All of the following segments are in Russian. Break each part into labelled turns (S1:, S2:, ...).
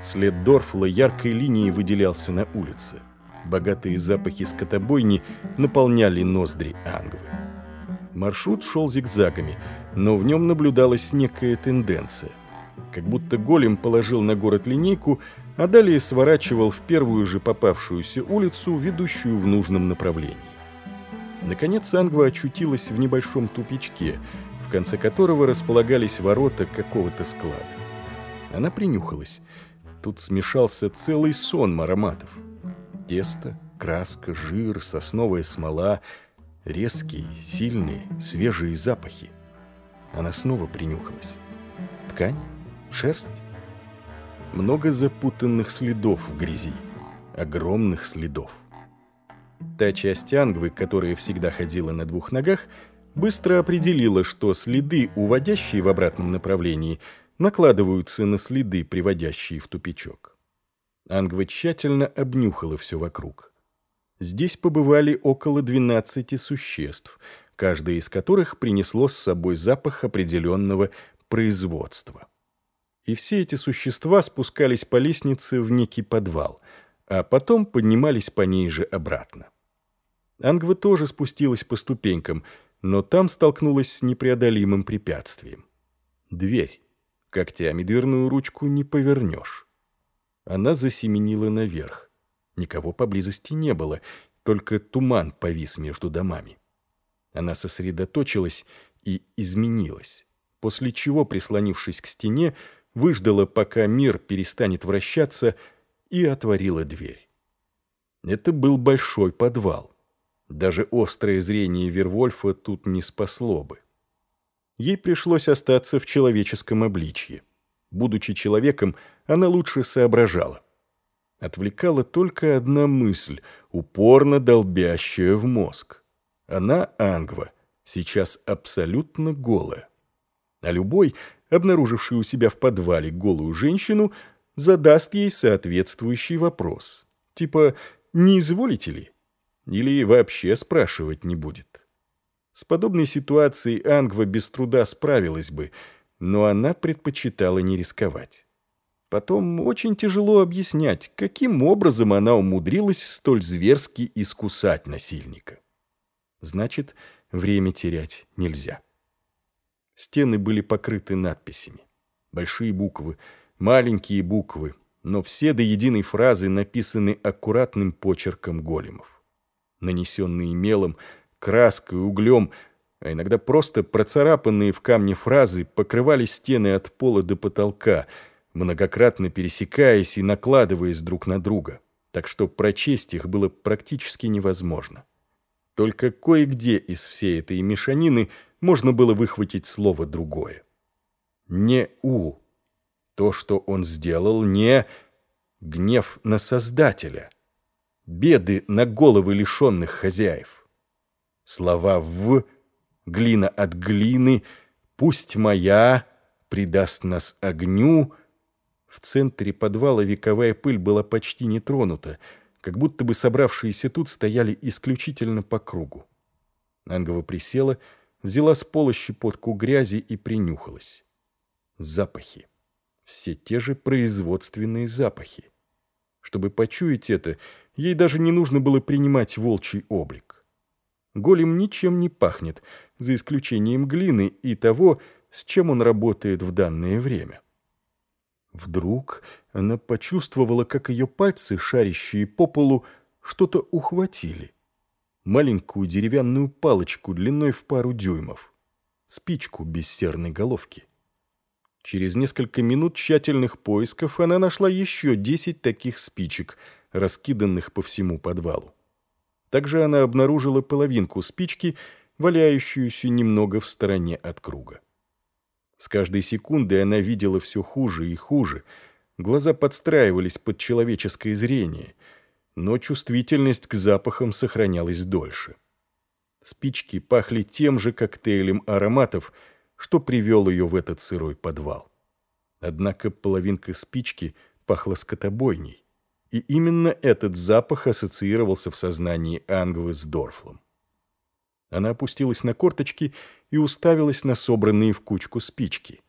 S1: След Дорфла яркой линией выделялся на улице. Богатые запахи скотобойни наполняли ноздри Ангвы. Маршрут шел зигзагами, но в нем наблюдалась некая тенденция. Как будто голем положил на город линейку, а далее сворачивал в первую же попавшуюся улицу, ведущую в нужном направлении. Наконец Ангва очутилась в небольшом тупичке, в конце которого располагались ворота какого-то склада. Она принюхалась. Тут смешался целый сон ароматов. Тесто, краска, жир, сосновая смола, резкие, сильные, свежие запахи. Она снова принюхалась. Ткань? Шерсть? Много запутанных следов в грязи. Огромных следов. Та часть Ангвы, которая всегда ходила на двух ногах, быстро определила, что следы, уводящие в обратном направлении, накладываются на следы, приводящие в тупичок. Ангва тщательно обнюхала все вокруг. Здесь побывали около 12 существ, каждое из которых принесло с собой запах определенного производства. И все эти существа спускались по лестнице в некий подвал, а потом поднимались по ней же обратно. Ангва тоже спустилась по ступенькам, но там столкнулась с непреодолимым препятствием. Дверь. Когтями дверную ручку не повернешь. Она засеменила наверх. Никого поблизости не было, только туман повис между домами. Она сосредоточилась и изменилась, после чего, прислонившись к стене, выждала, пока мир перестанет вращаться, и отворила дверь. Это был большой подвал. Даже острое зрение Вервольфа тут не спасло бы. Ей пришлось остаться в человеческом обличье. Будучи человеком, она лучше соображала. Отвлекала только одна мысль, упорно долбящая в мозг. Она, Ангва, сейчас абсолютно голая. А любой, обнаруживший у себя в подвале голую женщину, задаст ей соответствующий вопрос. Типа «Не изволите ли?» Или вообще спрашивать не будет. С подобной ситуацией Ангва без труда справилась бы, но она предпочитала не рисковать. Потом очень тяжело объяснять, каким образом она умудрилась столь зверски искусать насильника. Значит, время терять нельзя. Стены были покрыты надписями. Большие буквы, маленькие буквы, но все до единой фразы написаны аккуратным почерком големов нанесенные мелом, краской, углем, а иногда просто процарапанные в камне фразы покрывали стены от пола до потолка, многократно пересекаясь и накладываясь друг на друга, так что прочесть их было практически невозможно. Только кое-где из всей этой мешанины можно было выхватить слово другое. Не «у». То, что он сделал, не гнев на Создателя — беды на головы лишенных хозяев. Слова «в», глина от глины, пусть моя придаст нас огню. В центре подвала вековая пыль была почти не тронута, как будто бы собравшиеся тут стояли исключительно по кругу. Ангова присела, взяла с пола щепотку грязи и принюхалась. Запахи. Все те же производственные запахи. Чтобы почуять это, Ей даже не нужно было принимать волчий облик. Голем ничем не пахнет, за исключением глины и того, с чем он работает в данное время. Вдруг она почувствовала, как ее пальцы, шарящие по полу, что-то ухватили. Маленькую деревянную палочку длиной в пару дюймов. Спичку без серной головки. Через несколько минут тщательных поисков она нашла еще десять таких спичек — раскиданных по всему подвалу. Также она обнаружила половинку спички, валяющуюся немного в стороне от круга. С каждой секундой она видела все хуже и хуже. Глаза подстраивались под человеческое зрение, но чувствительность к запахам сохранялась дольше. Спички пахли тем же коктейлем ароматов, что привел ее в этот сырой подвал. Однако половинка спички пахла скотобойней и именно этот запах ассоциировался в сознании Ангвы с Дорфлом. Она опустилась на корточки и уставилась на собранные в кучку спички.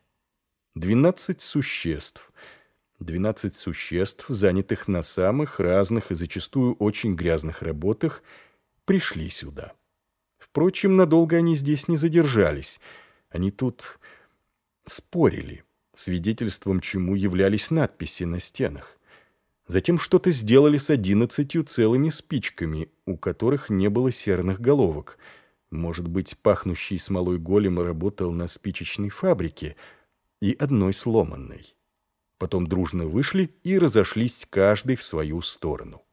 S1: Двенадцать существ. Двенадцать существ, занятых на самых разных и зачастую очень грязных работах, пришли сюда. Впрочем, надолго они здесь не задержались. Они тут спорили, свидетельством чему являлись надписи на стенах. Затем что-то сделали с одиннадцатью целыми спичками, у которых не было серных головок. Может быть, пахнущий смолой голем работал на спичечной фабрике и одной сломанной. Потом дружно вышли и разошлись каждый в свою сторону.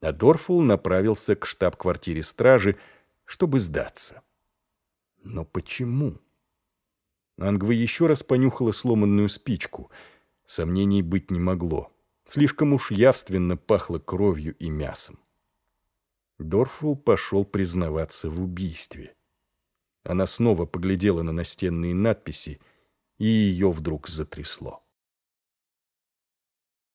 S1: А Дорфул направился к штаб-квартире стражи, чтобы сдаться. Но почему? Ангва еще раз понюхала сломанную спичку. Сомнений быть не могло. Слишком уж явственно пахло кровью и мясом. Дорфул пошел признаваться в убийстве. Она снова поглядела на настенные надписи, и ее вдруг затрясло.